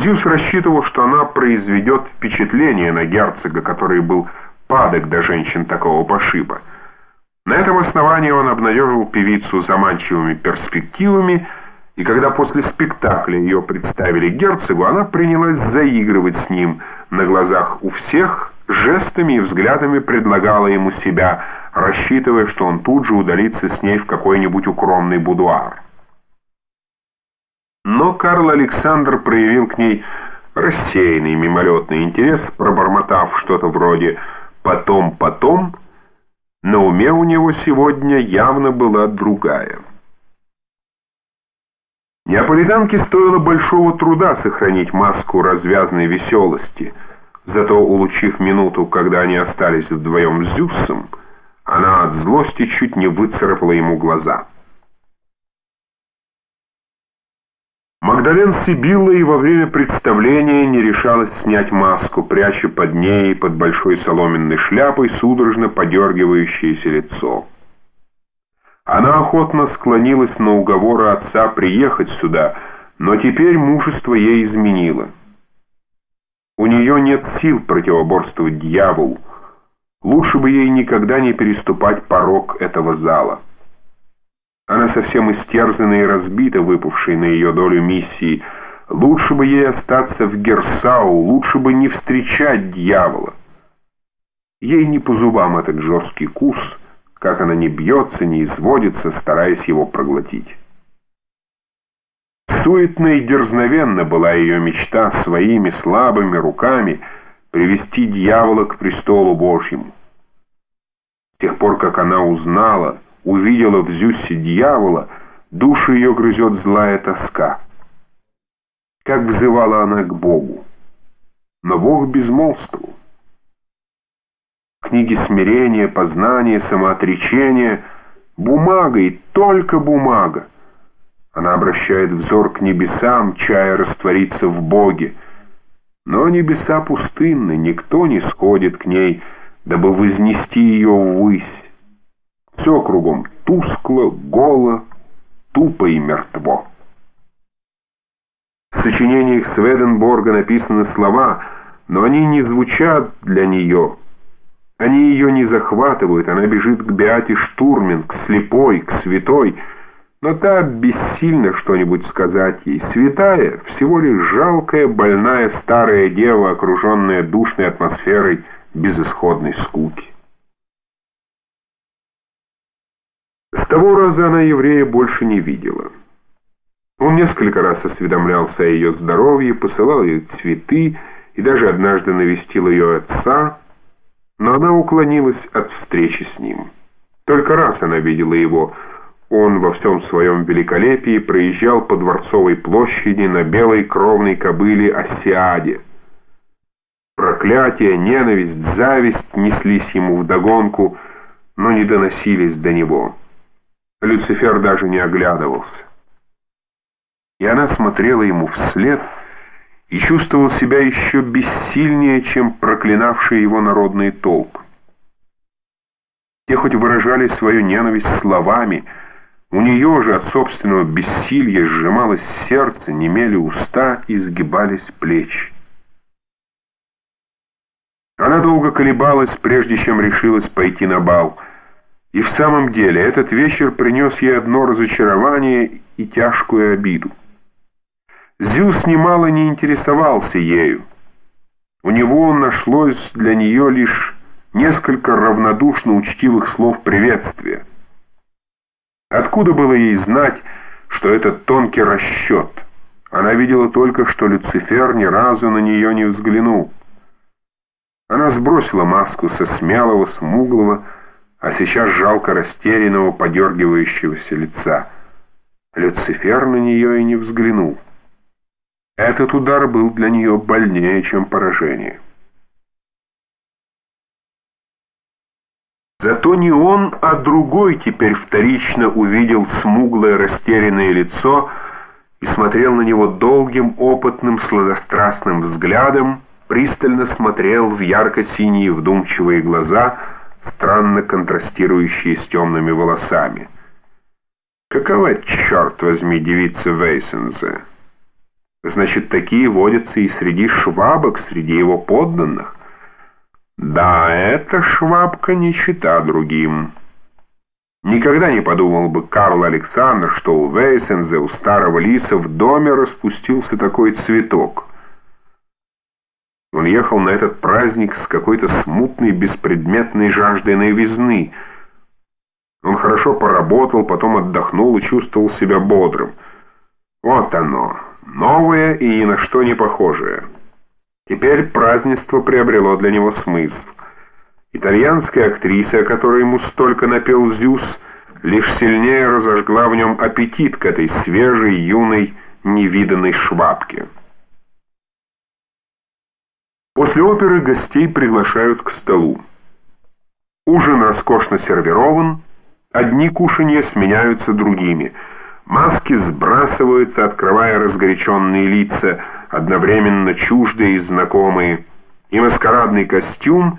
Зюс рассчитывал, что она произведет впечатление на герцога, который был падок до женщин такого пошиба. На этом основании он обнадежил певицу заманчивыми перспективами, и когда после спектакля ее представили герцогу, она принялась заигрывать с ним на глазах у всех, жестами и взглядами предлагала ему себя, рассчитывая, что он тут же удалится с ней в какой-нибудь укромный будуар. Но Карл Александр проявил к ней рассеянный мимолетный интерес, пробормотав что-то вроде «потом, потом», на уме у него сегодня явно была другая. Неаполитанке стоило большого труда сохранить маску развязной веселости, зато, улучив минуту, когда они остались вдвоем с Зюссом, она от злости чуть не выцарапала ему глаза. Магдален Сибилла и во время представления не решалась снять маску, пряча под ней под большой соломенной шляпой судорожно подергивающееся лицо. Она охотно склонилась на уговоры отца приехать сюда, но теперь мужество ей изменило. У нее нет сил противоборствовать дьяволу. Лучше бы ей никогда не переступать порог этого зала. Она совсем истерзана и разбита, выпавшей на ее долю миссии. Лучше бы ей остаться в Герсау, лучше бы не встречать дьявола. Ей не по зубам этот жесткий курс, как она не бьется, не изводится, стараясь его проглотить. Суетно и дерзновенно была ее мечта своими слабыми руками привести дьявола к престолу Божьему. С тех пор, как она узнала, увидела в Зюссе дьявола, душу ее грызет злая тоска. Как взывала она к Богу. Но Бог безмолвствовал. Книги смирения, познания, самоотречения, бумага и только бумага. Она обращает взор к небесам, чая раствориться в Боге. Но небеса пустынны, никто не сходит к ней, дабы вознести ее ввысь. Все кругом тускло, голо, тупо и мертво. В сочинениях Сведенборга написаны слова, но они не звучат для нее. Они ее не захватывают, она бежит к Беате Штурмен, к слепой, к святой, но та бессильно что-нибудь сказать ей. Святая — всего лишь жалкая, больная старая дева, окруженная душной атмосферой безысходной скуки. Того раза она еврея больше не видела. Он несколько раз осведомлялся о ее здоровье, посылал ей цветы и даже однажды навестил ее отца, но она уклонилась от встречи с ним. Только раз она видела его. Он во всем своем великолепии проезжал по Дворцовой площади на белой кровной кобыле Осиаде. Проклятие, ненависть, зависть неслись ему вдогонку, но не доносились до него. Люцифер даже не оглядывался. И она смотрела ему вслед и чувствовал себя еще бессильнее, чем проклинавшие его народные толпы. Те хоть выражали свою ненависть словами, у нее же от собственного бессилия сжималось сердце, немели уста и сгибались плечи. Она долго колебалась, прежде чем решилась пойти на бал — и в самом деле этот вечер принес ей одно разочарование и тяжкую обиду. Зюс немало не интересовался ею. У него нашлось для нее лишь несколько равнодушно учтивых слов приветствия. Откуда было ей знать, что это тонкий расчет? Она видела только, что Люцифер ни разу на нее не взглянул. Она сбросила маску со смелого, смуглого, а сейчас жалко растерянного, подергивающегося лица. Люцифер на нее и не взглянул. Этот удар был для нее больнее, чем поражение. Зато не он, а другой теперь вторично увидел смуглое растерянное лицо и смотрел на него долгим, опытным, сладострастным взглядом, пристально смотрел в ярко-синие вдумчивые глаза — странно контрастирующие с темными волосами. Какова, черт возьми, девица Вейсензе? Значит, такие водятся и среди швабок, среди его подданных. Да, эта швабка не чита другим. Никогда не подумал бы Карл Александр, что у Вейсензе, у старого лиса в доме распустился такой цветок. Он ехал на этот праздник с какой-то смутной, беспредметной жаждой новизны. Он хорошо поработал, потом отдохнул и чувствовал себя бодрым. Вот оно, новое и ни на что не похожее. Теперь празднество приобрело для него смысл. Итальянская актриса, о которой ему столько напел Зюс, лишь сильнее разожгла в нем аппетит к этой свежей, юной, невиданной швабке. После оперы гостей приглашают к столу. Ужин роскошно сервирован, одни кушанья сменяются другими. Маски сбрасываются, открывая разгоряченные лица, одновременно чуждые и знакомые, и маскарадный костюм —